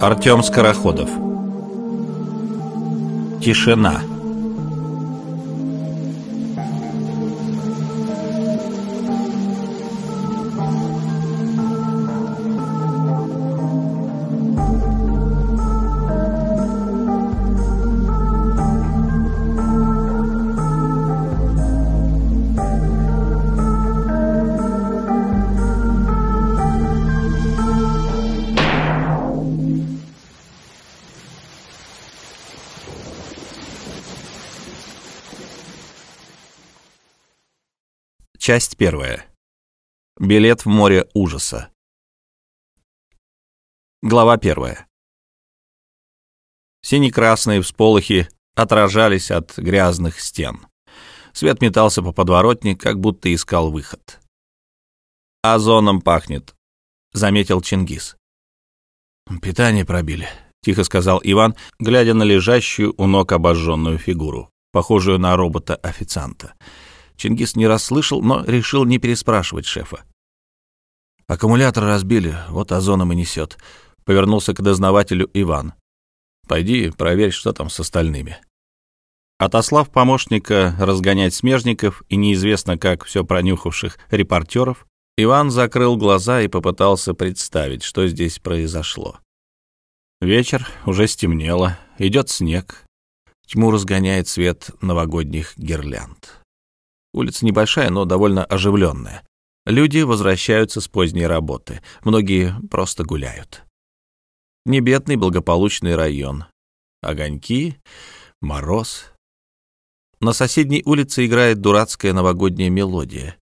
Артем Скороходов. Тишина. Часть первая. Билет в море ужаса. Глава первая. Сине-красные всполохи отражались от грязных стен. Свет метался по подворотне, как будто искал выход. «Озоном пахнет», — заметил Чингис. «Питание пробили», — тихо сказал Иван, глядя на лежащую у ног обожженную фигуру, похожую на робота-официанта. Чингис не расслышал, но решил не переспрашивать шефа. «Аккумулятор разбили, вот озоном и несет», — повернулся к дознавателю Иван. «Пойди проверь, что там с остальными». Отослав помощника разгонять смежников и неизвестно как все пронюхавших репортеров, Иван закрыл глаза и попытался представить, что здесь произошло. Вечер, уже стемнело, идет снег. Тьму разгоняет свет новогодних гирлянд. Улица небольшая, но довольно оживленная. Люди возвращаются с поздней работы, многие просто гуляют. Небедный благополучный район. Огоньки, мороз. На соседней улице играет дурацкая новогодняя мелодия.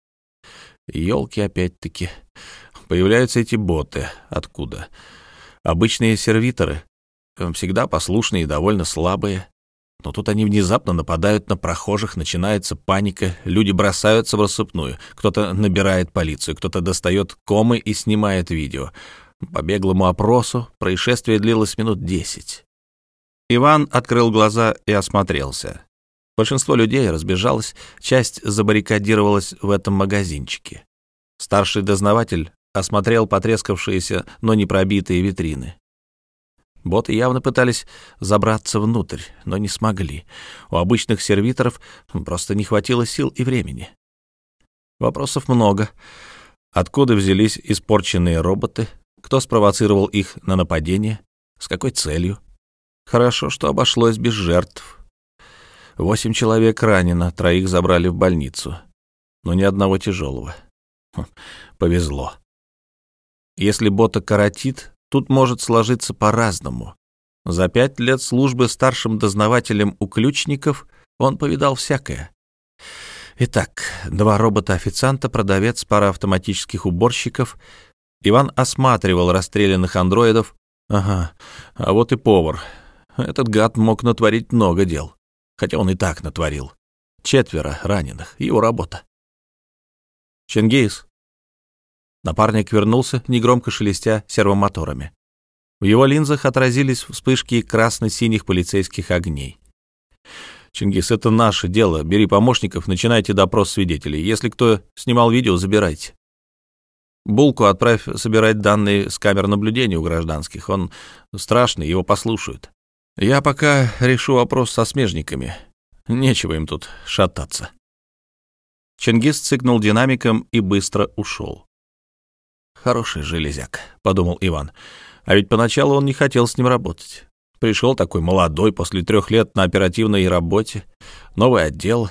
Елки опять-таки. Появляются эти боты. Откуда? Обычные сервиторы. Всегда послушные и довольно слабые. Но тут они внезапно нападают на прохожих, начинается паника, люди бросаются в рассыпную, кто-то набирает полицию, кто-то достает комы и снимает видео. По беглому опросу происшествие длилось минут десять. Иван открыл глаза и осмотрелся. Большинство людей разбежалось, часть забаррикадировалась в этом магазинчике. Старший дознаватель осмотрел потрескавшиеся, но не пробитые витрины. Боты явно пытались забраться внутрь, но не смогли. У обычных сервиторов просто не хватило сил и времени. Вопросов много. Откуда взялись испорченные роботы? Кто спровоцировал их на нападение? С какой целью? Хорошо, что обошлось без жертв. Восемь человек ранено, троих забрали в больницу. Но ни одного тяжелого. Хм, повезло. Если бота коротит, Тут может сложиться по-разному. За пять лет службы старшим дознавателем у ключников он повидал всякое. Итак, два робота-официанта, продавец, пара автоматических уборщиков. Иван осматривал расстрелянных андроидов. Ага, а вот и повар. Этот гад мог натворить много дел. Хотя он и так натворил. Четверо раненых. Его работа. Чингис, Напарник вернулся, негромко шелестя сервомоторами. В его линзах отразились вспышки красно-синих полицейских огней. «Чингис, это наше дело. Бери помощников, начинайте допрос свидетелей. Если кто снимал видео, забирайте. Булку отправь собирать данные с камер наблюдения у гражданских. Он страшный, его послушают. Я пока решу вопрос со смежниками. Нечего им тут шататься». Чингис цыкнул динамиком и быстро ушел. Хороший железяк, подумал Иван. А ведь поначалу он не хотел с ним работать. Пришел такой молодой после трех лет на оперативной работе, новый отдел,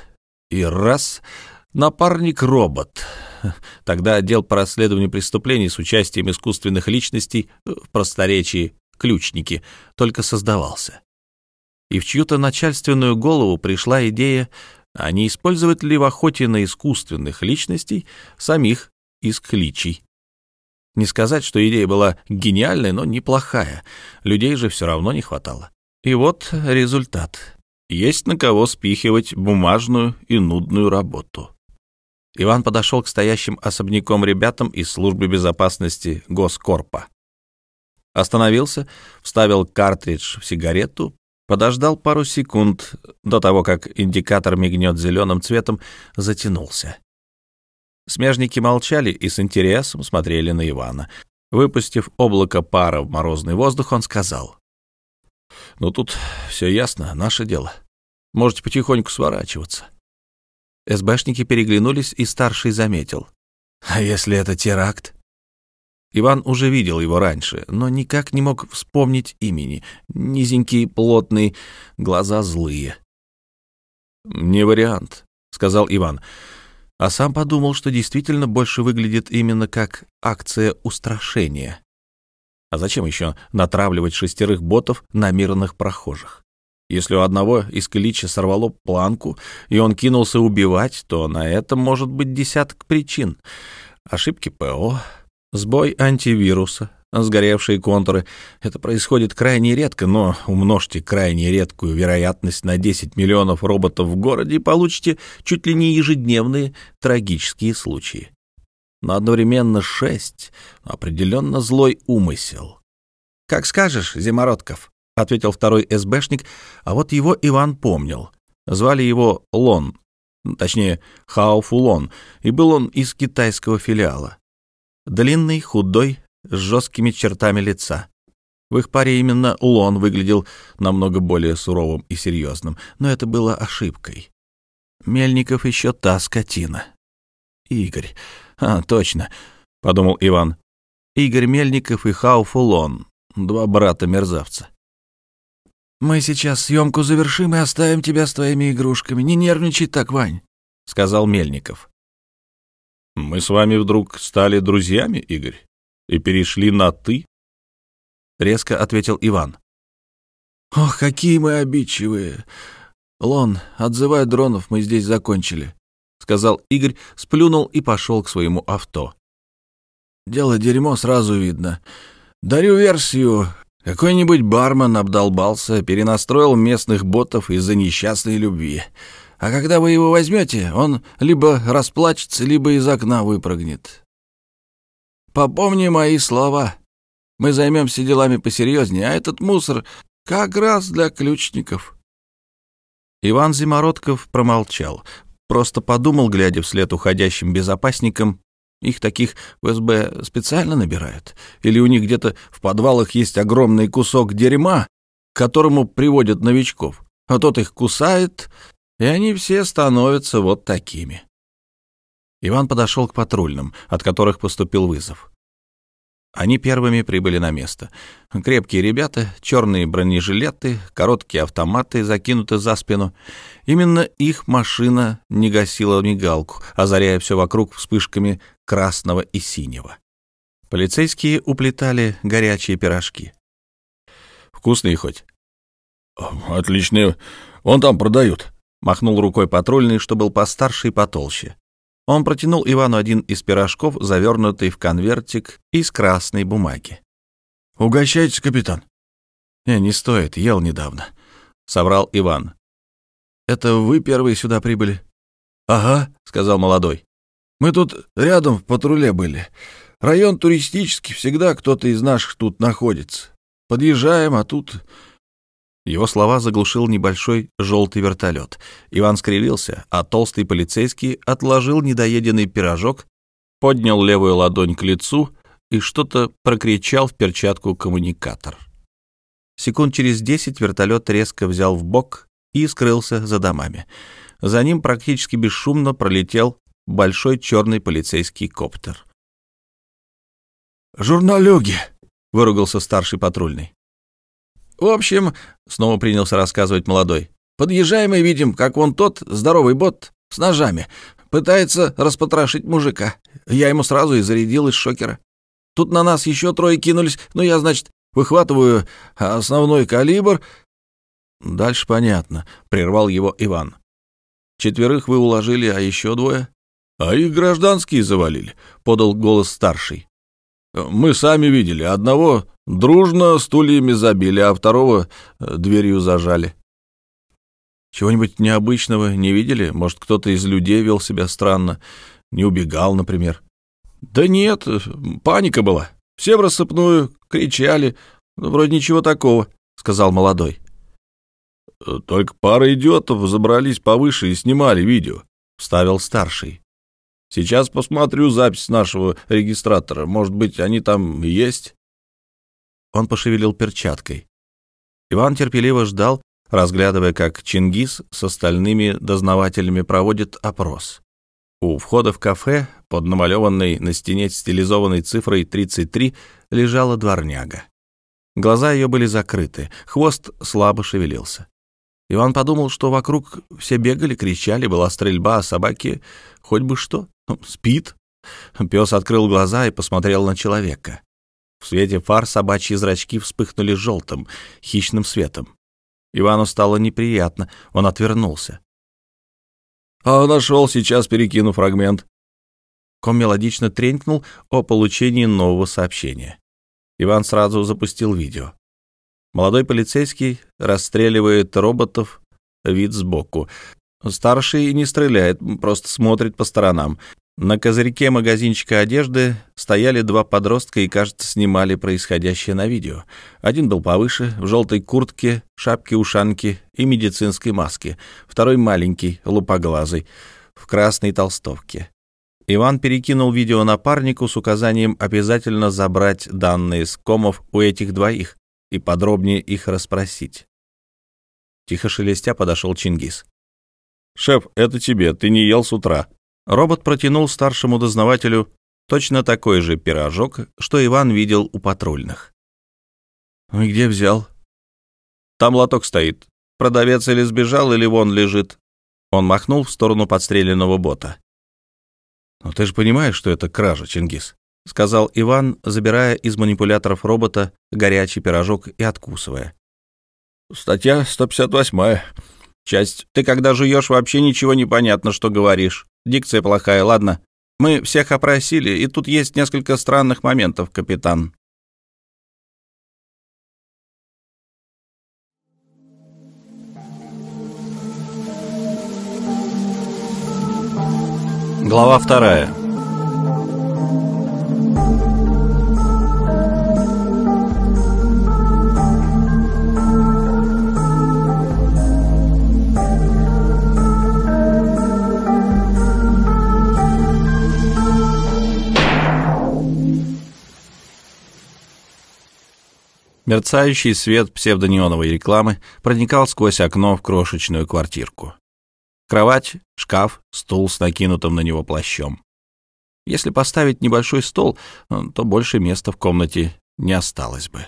и раз — напарник-робот. Тогда отдел по расследованию преступлений с участием искусственных личностей в просторечии «ключники» только создавался. И в чью-то начальственную голову пришла идея, а не использовать ли в охоте на искусственных личностей самих искличий. Не сказать, что идея была гениальной, но неплохая. Людей же все равно не хватало. И вот результат. Есть на кого спихивать бумажную и нудную работу. Иван подошел к стоящим особняком ребятам из службы безопасности Госкорпа. Остановился, вставил картридж в сигарету, подождал пару секунд до того, как индикатор мигнет зеленым цветом, затянулся. Смежники молчали и с интересом смотрели на Ивана. Выпустив облако пара в морозный воздух, он сказал. «Ну, тут все ясно, наше дело. Можете потихоньку сворачиваться». СБшники переглянулись, и старший заметил. «А если это теракт?» Иван уже видел его раньше, но никак не мог вспомнить имени. Низенький, плотный, глаза злые. «Не вариант», — сказал Иван, а сам подумал, что действительно больше выглядит именно как акция устрашения. А зачем еще натравливать шестерых ботов на мирных прохожих? Если у одного из Клича сорвало планку, и он кинулся убивать, то на это может быть десяток причин. Ошибки ПО, сбой антивируса, сгоревшие контуры. Это происходит крайне редко, но умножьте крайне редкую вероятность на 10 миллионов роботов в городе и получите чуть ли не ежедневные трагические случаи. Но одновременно шесть — определенно злой умысел. «Как скажешь, Зимородков», — ответил второй СБшник, а вот его Иван помнил. Звали его Лон, точнее, Хауфулон, и был он из китайского филиала. Длинный, худой, с жесткими чертами лица. В их паре именно Лон выглядел намного более суровым и серьезным, но это было ошибкой. Мельников еще та скотина. Игорь. А, точно, — подумал Иван. Игорь Мельников и Хауфулон, два брата-мерзавца. «Мы сейчас съемку завершим и оставим тебя с твоими игрушками. Не нервничай так, Вань», — сказал Мельников. «Мы с вами вдруг стали друзьями, Игорь, и перешли на «ты»?» — резко ответил Иван. «Ох, какие мы обидчивые! Лон, отзывай дронов, мы здесь закончили», — сказал Игорь, сплюнул и пошел к своему авто. «Дело дерьмо сразу видно. Дарю версию, какой-нибудь бармен обдолбался, перенастроил местных ботов из-за несчастной любви. А когда вы его возьмете, он либо расплачется, либо из окна выпрыгнет. Попомни мои слова. Мы займемся делами посерьезнее, а этот мусор как раз для ключников. Иван Зимородков промолчал, просто подумал, глядя вслед уходящим безопасникам, их таких в СБ специально набирают? Или у них где-то в подвалах есть огромный кусок дерьма, к которому приводят новичков, а тот их кусает, и они все становятся вот такими. Иван подошел к патрульным, от которых поступил вызов. Они первыми прибыли на место. Крепкие ребята, черные бронежилеты, короткие автоматы закинуты за спину. Именно их машина не гасила мигалку, озаряя все вокруг вспышками красного и синего. Полицейские уплетали горячие пирожки. «Вкусные хоть?» «Отличные. Он там продают», — махнул рукой патрульный, что был постарше и потолще. Он протянул Ивану один из пирожков, завернутый в конвертик из красной бумаги. «Угощайтесь, капитан». «Не, не стоит, ел недавно», — соврал Иван. «Это вы первые сюда прибыли?» «Ага», — сказал молодой. «Мы тут рядом в патруле были. Район туристический, всегда кто-то из наших тут находится. Подъезжаем, а тут его слова заглушил небольшой желтый вертолет. Иван скривился, а толстый полицейский отложил недоеденный пирожок, поднял левую ладонь к лицу и что-то прокричал в перчатку коммуникатор. Секунд через десять вертолет резко взял в бок и скрылся за домами. За ним практически бесшумно пролетел большой черный полицейский коптер. «Журналюги!» — выругался старший патрульный. В общем, снова принялся рассказывать молодой. Подъезжаем и видим, как вон тот здоровый бот с ножами пытается распотрошить мужика. Я ему сразу и зарядил из шокера. Тут на нас еще трое кинулись, но я, значит, выхватываю основной калибр. Дальше понятно, прервал его Иван. Четверых вы уложили, а еще двое? А их гражданские завалили, подал голос старший. Мы сами видели, одного Дружно стульями забили, а второго э, дверью зажали. Чего-нибудь необычного не видели? Может, кто-то из людей вел себя странно, не убегал, например? Да нет, паника была. Все в рассыпную, кричали. Ну, вроде ничего такого, сказал молодой. Только пара идиотов забрались повыше и снимали видео, вставил старший. Сейчас посмотрю запись нашего регистратора. Может быть, они там есть?» Он пошевелил перчаткой. Иван терпеливо ждал, разглядывая, как Чингис с остальными дознавателями проводит опрос. У входа в кафе, под намалеванной на стене стилизованной цифрой 33, лежала дворняга. Глаза ее были закрыты, хвост слабо шевелился. Иван подумал, что вокруг все бегали, кричали, была стрельба, а собаки хоть бы что, спит. Пес открыл глаза и посмотрел на человека. В свете фар собачьи зрачки вспыхнули желтым, хищным светом. Ивану стало неприятно, он отвернулся. «А нашел сейчас, перекину фрагмент». Ком мелодично тренькнул о получении нового сообщения. Иван сразу запустил видео. Молодой полицейский расстреливает роботов, вид сбоку. Старший не стреляет, просто смотрит по сторонам. На козырьке магазинчика одежды стояли два подростка и, кажется, снимали происходящее на видео. Один был повыше, в желтой куртке, шапке-ушанке и медицинской маске. Второй маленький, лупоглазый, в красной толстовке. Иван перекинул видео напарнику с указанием обязательно забрать данные с комов у этих двоих и подробнее их расспросить. Тихо шелестя подошел Чингис. «Шеф, это тебе, ты не ел с утра». Робот протянул старшему дознавателю точно такой же пирожок, что Иван видел у патрульных. «Ну где взял?» «Там лоток стоит. Продавец или сбежал, или вон лежит». Он махнул в сторону подстреленного бота. «Но ты же понимаешь, что это кража, Чингис?» — сказал Иван, забирая из манипуляторов робота горячий пирожок и откусывая. «Статья 158 часть. Ты когда жуешь, вообще ничего не понятно, что говоришь. Дикция плохая, ладно. Мы всех опросили, и тут есть несколько странных моментов, капитан». Глава вторая. Мерцающий свет псевдонеоновой рекламы проникал сквозь окно в крошечную квартирку. Кровать, шкаф, стул с накинутым на него плащом. Если поставить небольшой стол, то больше места в комнате не осталось бы.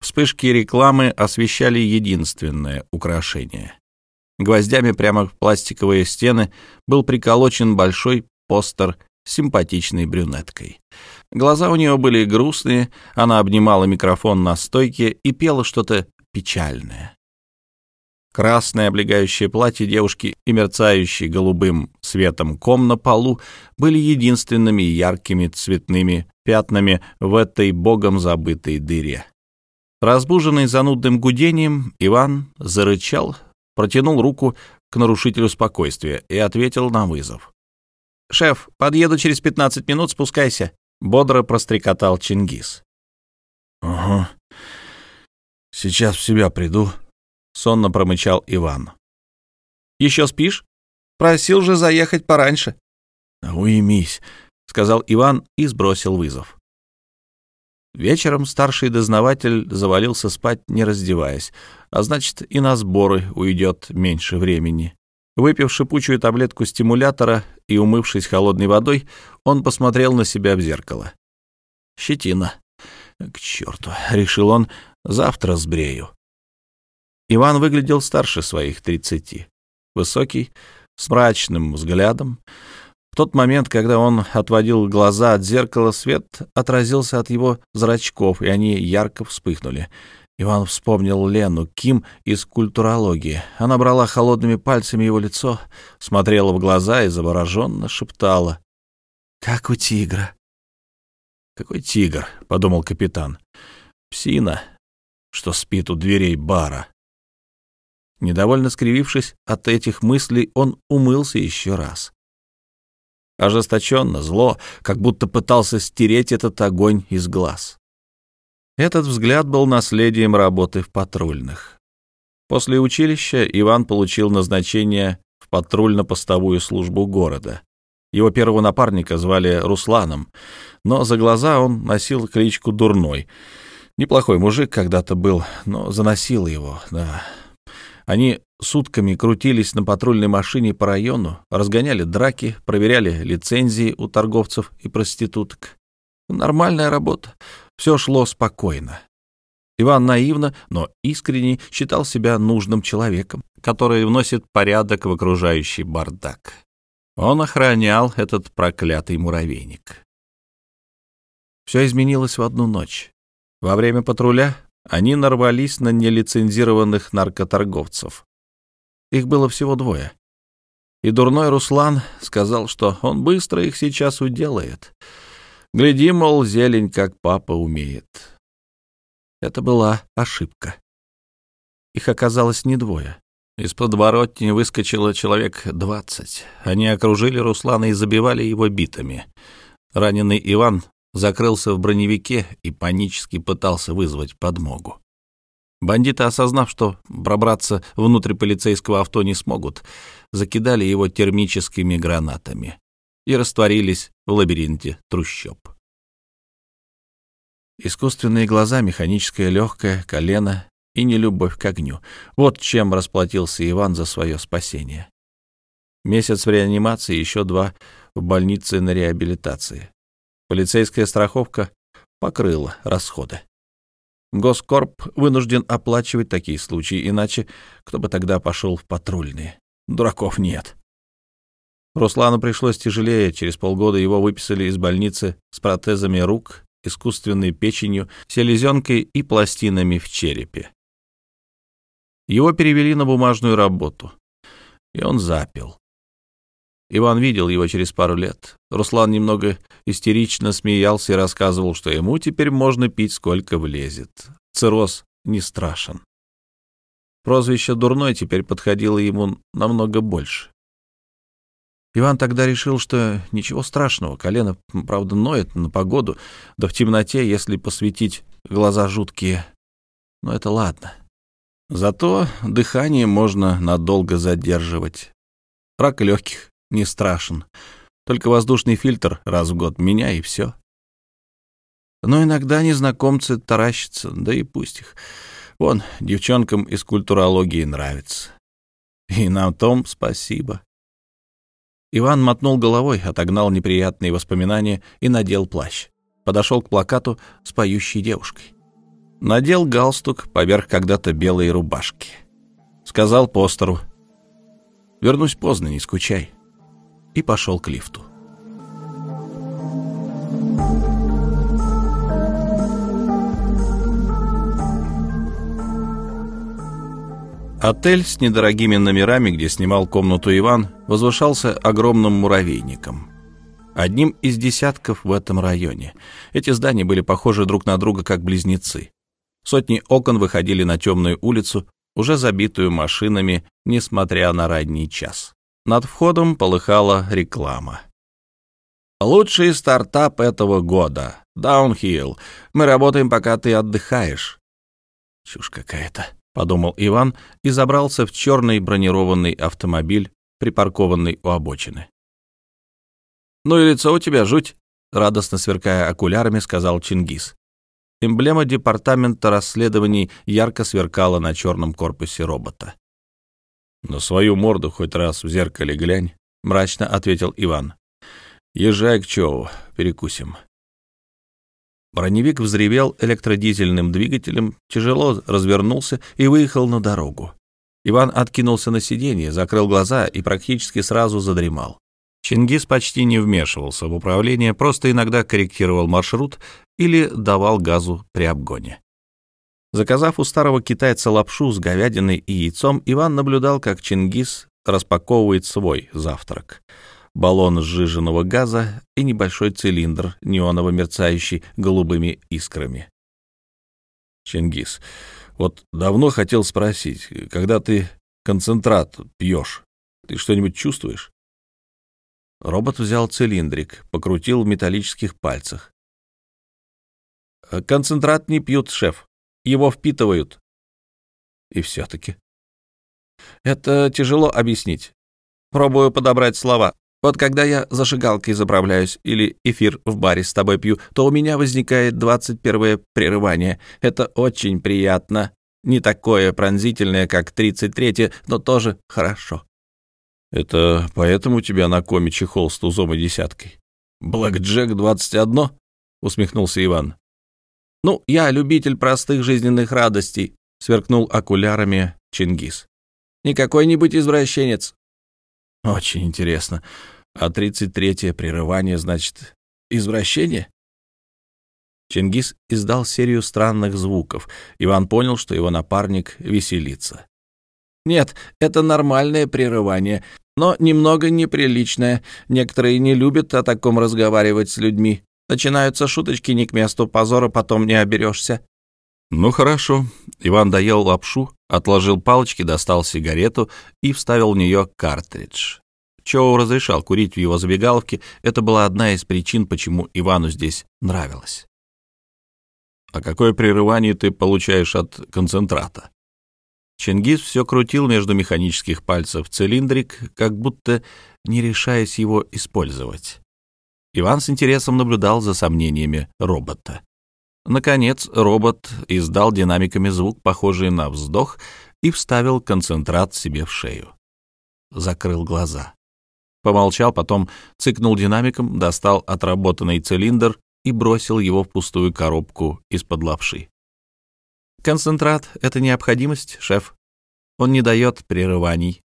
Вспышки рекламы освещали единственное украшение. Гвоздями прямо в пластиковые стены был приколочен большой постер с симпатичной брюнеткой — Глаза у нее были грустные, она обнимала микрофон на стойке и пела что-то печальное. Красное облегающее платье девушки и мерцающий голубым светом ком на полу были единственными яркими цветными пятнами в этой богом забытой дыре. Разбуженный занудным гудением, Иван зарычал, протянул руку к нарушителю спокойствия и ответил на вызов. «Шеф, подъеду через пятнадцать минут, спускайся». — бодро прострекотал Чингис. «Угу. Сейчас в себя приду», — сонно промычал Иван. «Еще спишь? Просил же заехать пораньше». «Уймись», — сказал Иван и сбросил вызов. Вечером старший дознаватель завалился спать, не раздеваясь, а значит, и на сборы уйдет меньше времени. Выпив шипучую таблетку стимулятора и умывшись холодной водой, он посмотрел на себя в зеркало. Щетина. К черту, решил он, завтра сбрею. Иван выглядел старше своих тридцати. Высокий, с мрачным взглядом. В тот момент, когда он отводил глаза от зеркала, свет отразился от его зрачков, и они ярко вспыхнули. Иван вспомнил Лену Ким из культурологии. Она брала холодными пальцами его лицо, смотрела в глаза и завороженно шептала. «Как у тигра». «Какой тигр?» — подумал капитан. «Псина, что спит у дверей бара». Недовольно скривившись от этих мыслей, он умылся еще раз. Ожесточенно, зло, как будто пытался стереть этот огонь из глаз. Этот взгляд был наследием работы в патрульных. После училища Иван получил назначение в патрульно-постовую службу города. Его первого напарника звали Русланом, но за глаза он носил кличку Дурной. Неплохой мужик когда-то был, но заносил его, да. Они сутками крутились на патрульной машине по району, разгоняли драки, проверяли лицензии у торговцев и проституток. Нормальная работа. Все шло спокойно. Иван наивно, но искренне считал себя нужным человеком, который вносит порядок в окружающий бардак. Он охранял этот проклятый муравейник. Все изменилось в одну ночь. Во время патруля они нарвались на нелицензированных наркоторговцев. Их было всего двое. И дурной Руслан сказал, что он быстро их сейчас уделает. Гляди, мол, зелень, как папа умеет. Это была ошибка. Их оказалось не двое. Из подворотни выскочило человек двадцать. Они окружили Руслана и забивали его битами. Раненый Иван закрылся в броневике и панически пытался вызвать подмогу. Бандиты, осознав, что пробраться внутрь полицейского авто не смогут, закидали его термическими гранатами и растворились в лабиринте трущоб. Искусственные глаза, механическое легкое, колено и нелюбовь к огню. Вот чем расплатился Иван за свое спасение. Месяц в реанимации, еще два в больнице на реабилитации. Полицейская страховка покрыла расходы. Госкорп вынужден оплачивать такие случаи, иначе кто бы тогда пошел в патрульные? Дураков нет. Руслану пришлось тяжелее. Через полгода его выписали из больницы с протезами рук, искусственной печенью, селезенкой и пластинами в черепе. Его перевели на бумажную работу, и он запил. Иван видел его через пару лет. Руслан немного истерично смеялся и рассказывал, что ему теперь можно пить сколько влезет. Цирроз не страшен. Прозвище «Дурной» теперь подходило ему намного больше. Иван тогда решил, что ничего страшного, колено, правда, ноет на погоду, да в темноте, если посветить глаза жуткие. Но это ладно. Зато дыхание можно надолго задерживать. Рак легких не страшен. Только воздушный фильтр раз в год меня и все. Но иногда незнакомцы таращатся, да и пусть их. Вон, девчонкам из культурологии нравится. И на том спасибо. Иван мотнул головой, отогнал неприятные воспоминания и надел плащ. Подошел к плакату с поющей девушкой. Надел галстук поверх когда-то белой рубашки. Сказал постеру. «Вернусь поздно, не скучай». И пошел к лифту. Отель с недорогими номерами, где снимал комнату Иван, возвышался огромным муравейником. Одним из десятков в этом районе. Эти здания были похожи друг на друга как близнецы. Сотни окон выходили на темную улицу, уже забитую машинами, несмотря на ранний час. Над входом полыхала реклама. «Лучший стартап этого года. Даунхилл. Мы работаем, пока ты отдыхаешь». «Чушь какая-то», — подумал Иван и забрался в черный бронированный автомобиль, припаркованный у обочины. «Ну и лицо у тебя жуть», — радостно сверкая окулярами, сказал Чингис. Эмблема департамента расследований ярко сверкала на черном корпусе робота. «На свою морду хоть раз в зеркале глянь», — мрачно ответил Иван. «Езжай к Чову, перекусим». Броневик взревел электродизельным двигателем, тяжело развернулся и выехал на дорогу. Иван откинулся на сиденье, закрыл глаза и практически сразу задремал. Чингис почти не вмешивался в управление, просто иногда корректировал маршрут или давал газу при обгоне. Заказав у старого китайца лапшу с говядиной и яйцом, Иван наблюдал, как Чингис распаковывает свой завтрак. Баллон сжиженного газа и небольшой цилиндр, неоново мерцающий голубыми искрами. Чингис, вот давно хотел спросить, когда ты концентрат пьешь, ты что-нибудь чувствуешь? Робот взял цилиндрик, покрутил в металлических пальцах. «Концентрат не пьют, шеф. Его впитывают». «И все-таки». «Это тяжело объяснить. Пробую подобрать слова. Вот когда я зажигалкой заправляюсь или эфир в баре с тобой пью, то у меня возникает двадцать первое прерывание. Это очень приятно. Не такое пронзительное, как тридцать третье, но тоже хорошо. Это поэтому тебя на коме чехол с тузом и десяткой? Блэк Джек двадцать одно? Усмехнулся Иван. Ну, я любитель простых жизненных радостей, сверкнул окулярами Чингис. Не какой-нибудь извращенец. Очень интересно. А тридцать третье прерывание, значит, извращение? Чингис издал серию странных звуков. Иван понял, что его напарник веселится. «Нет, это нормальное прерывание, но немного неприличное. Некоторые не любят о таком разговаривать с людьми. Начинаются шуточки не к месту, позора потом не оберешься». «Ну хорошо». Иван доел лапшу, отложил палочки, достал сигарету и вставил в нее картридж. Чоу разрешал курить в его забегаловке. Это была одна из причин, почему Ивану здесь нравилось. «А какое прерывание ты получаешь от концентрата?» Чингис все крутил между механических пальцев цилиндрик, как будто не решаясь его использовать. Иван с интересом наблюдал за сомнениями робота. Наконец, робот издал динамиками звук, похожий на вздох, и вставил концентрат себе в шею. Закрыл глаза. Помолчал, потом цыкнул динамиком, достал отработанный цилиндр и бросил его в пустую коробку из-под лапши. «Концентрат — это необходимость, шеф. Он не дает прерываний.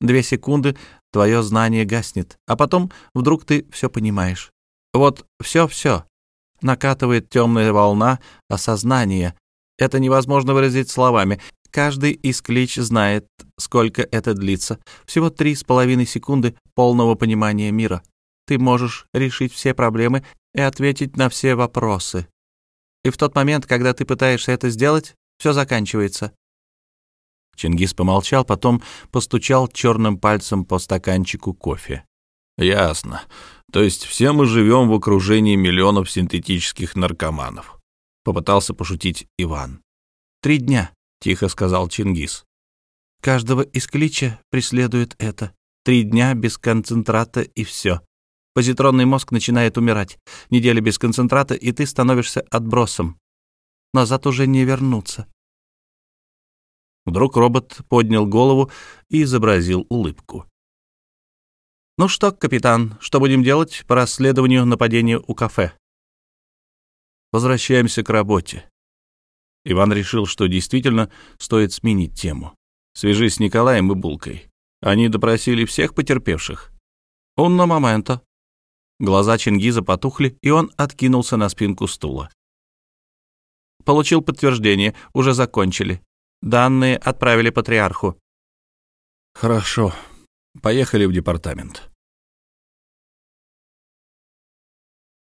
Две секунды — твое знание гаснет, а потом вдруг ты все понимаешь. Вот все-все. Накатывает темная волна осознания. Это невозможно выразить словами. Каждый из клич знает, сколько это длится. Всего три с половиной секунды полного понимания мира. Ты можешь решить все проблемы и ответить на все вопросы. И в тот момент, когда ты пытаешься это сделать, все заканчивается. Чингис помолчал, потом постучал черным пальцем по стаканчику кофе. «Ясно. То есть все мы живем в окружении миллионов синтетических наркоманов», — попытался пошутить Иван. «Три дня», — тихо сказал Чингис. «Каждого из клича преследует это. Три дня без концентрата и все. Позитронный мозг начинает умирать. Неделя без концентрата, и ты становишься отбросом. Назад уже не вернуться. Вдруг робот поднял голову и изобразил улыбку. «Ну что, капитан, что будем делать по расследованию нападения у кафе?» «Возвращаемся к работе». Иван решил, что действительно стоит сменить тему. «Свяжись с Николаем и Булкой. Они допросили всех потерпевших». «Унно момента», Глаза Чингиза потухли, и он откинулся на спинку стула. Получил подтверждение, уже закончили. Данные отправили патриарху. Хорошо. Поехали в департамент.